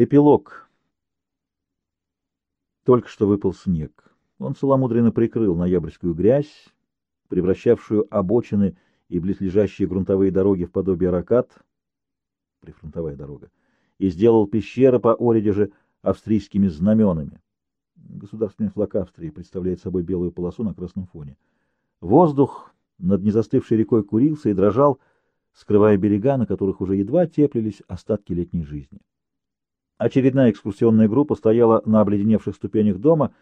Эпилог. Только что выпал снег. Он целомудренно прикрыл ноябрьскую грязь, превращавшую обочины и близлежащие грунтовые дороги в подобие ракат, прифронтовая дорога, и сделал пещеры по Ориде же австрийскими знаменами. Государственный флаг Австрии представляет собой белую полосу на красном фоне. Воздух над незастывшей рекой курился и дрожал, скрывая берега, на которых уже едва теплились остатки летней жизни. Очередная экскурсионная группа стояла на обледеневших ступенях дома,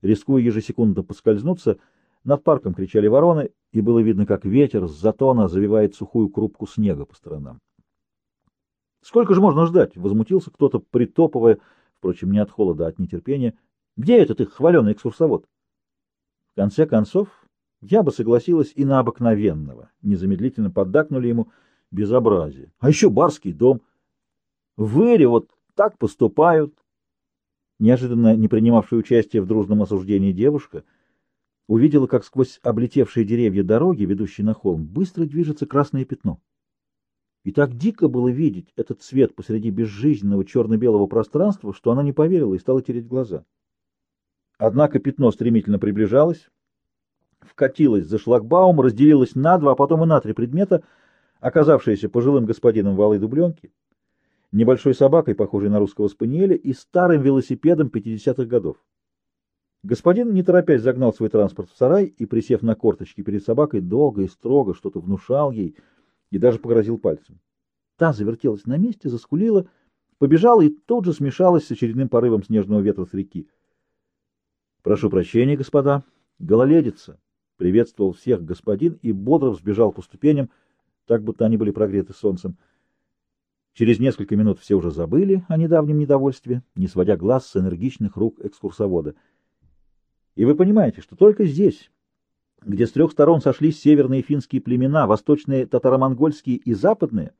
рискуя ежесекундно поскользнуться. Над парком кричали вороны, и было видно, как ветер с затона завивает сухую крупку снега по сторонам. «Сколько же можно ждать?» — возмутился кто-то, притопывая, впрочем, не от холода, а от нетерпения. «Где этот их хваленый экскурсовод?» В конце концов, я бы согласилась и на обыкновенного. Незамедлительно поддакнули ему безобразие. А еще барский дом. В Эре вот так поступают. Неожиданно не принимавшая участие в дружном осуждении девушка увидела, как сквозь облетевшие деревья дороги, ведущие на холм, быстро движется красное пятно. И так дико было видеть этот цвет посреди безжизненного черно-белого пространства, что она не поверила и стала тереть глаза. Однако пятно стремительно приближалось, вкатилось за шлагбаум, разделилось на два, а потом и на три предмета, оказавшиеся пожилым господином в алой дубленке, небольшой собакой, похожей на русского спаниеля, и старым велосипедом 50-х годов. Господин, не торопясь, загнал свой транспорт в сарай и, присев на корточки перед собакой, долго и строго что-то внушал ей и даже погрозил пальцем. Та завертелась на месте, заскулила, побежала и тут же смешалась с очередным порывом снежного ветра с реки. — Прошу прощения, господа. Гололедица. Приветствовал всех господин и бодро взбежал по ступеням, так будто они были прогреты солнцем. Через несколько минут все уже забыли о недавнем недовольстве, не сводя глаз с энергичных рук экскурсовода. И вы понимаете, что только здесь, где с трех сторон сошлись северные финские племена, восточные татаро-монгольские и западные,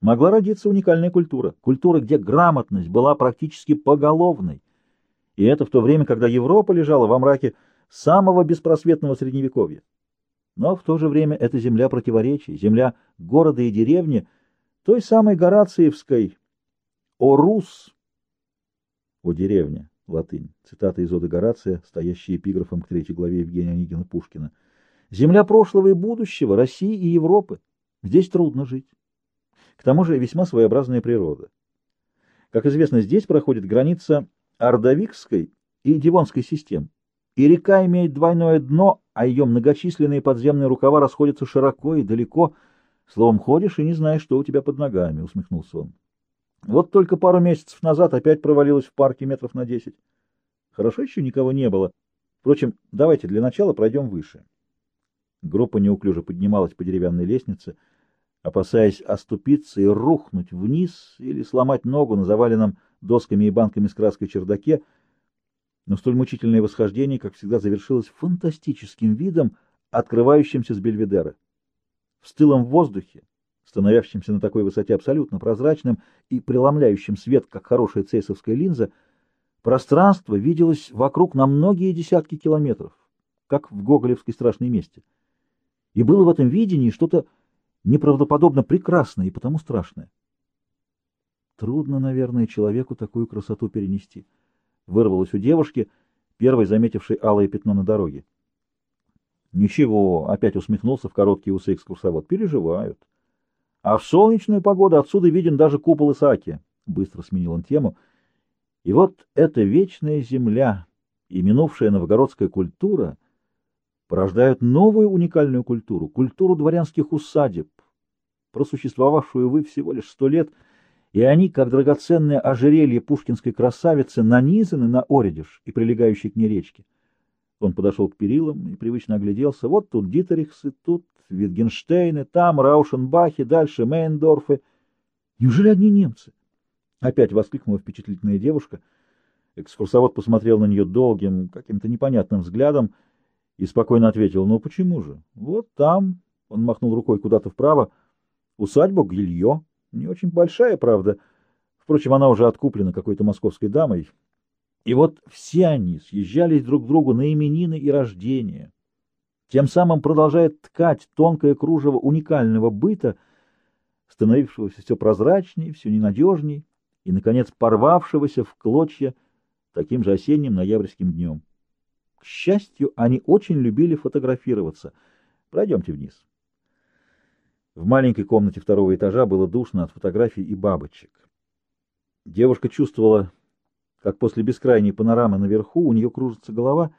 могла родиться уникальная культура. Культура, где грамотность была практически поголовной. И это в то время, когда Европа лежала во мраке самого беспросветного средневековья. Но в то же время это земля противоречий, земля города и деревни — той самой Горациевской «О Рус», «О деревня», латынь, цитата из Оды Горация, стоящая эпиграфом к третьей главе Евгения Онегина Пушкина. «Земля прошлого и будущего, России и Европы. Здесь трудно жить. К тому же весьма своеобразная природа. Как известно, здесь проходит граница Ордовикской и Дивонской систем, и река имеет двойное дно, а ее многочисленные подземные рукава расходятся широко и далеко, Словом, ходишь и не знаешь, что у тебя под ногами, — усмехнулся он. Вот только пару месяцев назад опять провалилась в парке метров на десять. Хорошо еще никого не было. Впрочем, давайте для начала пройдем выше. Группа неуклюже поднималась по деревянной лестнице, опасаясь оступиться и рухнуть вниз или сломать ногу на заваленном досками и банками с краской чердаке, но столь мучительное восхождение, как всегда, завершилось фантастическим видом, открывающимся с Бельведера в стылом воздухе, становящемся на такой высоте абсолютно прозрачным и преломляющим свет, как хорошая цейсовская линза, пространство виделось вокруг на многие десятки километров, как в гоголевской страшной месте. И было в этом видении что-то неправдоподобно прекрасное и потому страшное. Трудно, наверное, человеку такую красоту перенести. Вырвалось у девушки, первой заметившей алое пятно на дороге. Ничего, опять усмехнулся в короткие усы экскурсовод. Переживают. А в солнечную погоду отсюда виден даже купол Исаакия. Быстро сменил он тему. И вот эта вечная земля и минувшая новгородская культура порождают новую уникальную культуру, культуру дворянских усадеб, просуществовавшую вы всего лишь сто лет, и они, как драгоценное ожерелье пушкинской красавицы, нанизаны на Оридиш и прилегающей к ней речки. Он подошел к перилам и привычно огляделся. Вот тут Дитерихсы, тут Витгенштейны, там Раушенбахи, дальше Мейндорфы. Неужели одни немцы? Опять воскликнула впечатлительная девушка. Экскурсовод посмотрел на нее долгим, каким-то непонятным взглядом и спокойно ответил, ну почему же? Вот там, он махнул рукой куда-то вправо, усадьба Гильё, не очень большая, правда. Впрочем, она уже откуплена какой-то московской дамой, и вот все они съезжались друг к другу на именины и рождения, тем самым продолжая ткать тонкое кружево уникального быта, становившегося все прозрачнее, все ненадежней и, наконец, порвавшегося в клочья таким же осенним ноябрьским днем. К счастью, они очень любили фотографироваться. Пройдемте вниз. В маленькой комнате второго этажа было душно от фотографий и бабочек. Девушка чувствовала, как после бескрайней панорамы наверху у нее кружится голова,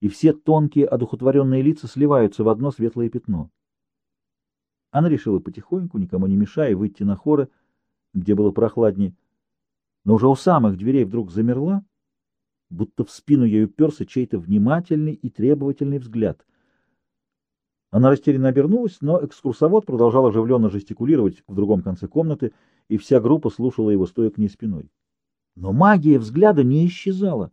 и все тонкие одухотворенные лица сливаются в одно светлое пятно. Она решила потихоньку, никому не мешая, выйти на хоры, где было прохладнее, но уже у самых дверей вдруг замерла, будто в спину ей уперся чей-то внимательный и требовательный взгляд. Она растерянно обернулась, но экскурсовод продолжал оживленно жестикулировать в другом конце комнаты, и вся группа слушала его, стоя к ней спиной. Но магия взгляда не исчезала.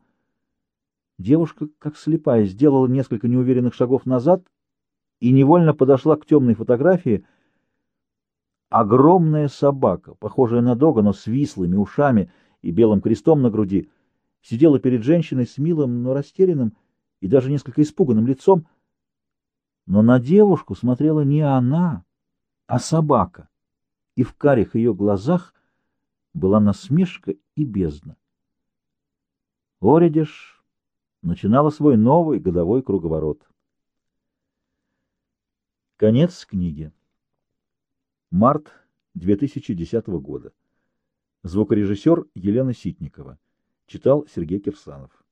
Девушка, как слепая, сделала несколько неуверенных шагов назад и невольно подошла к темной фотографии. Огромная собака, похожая на дога, но с вислыми ушами и белым крестом на груди — сидела перед женщиной с милым, но растерянным и даже несколько испуганным лицом. Но на девушку смотрела не она, а собака, и в карих ее глазах была насмешка и бездна. Оридиш начинала свой новый годовой круговорот. Конец книги. Март 2010 года. Звукорежиссер Елена Ситникова. Читал Сергей Кирсанов.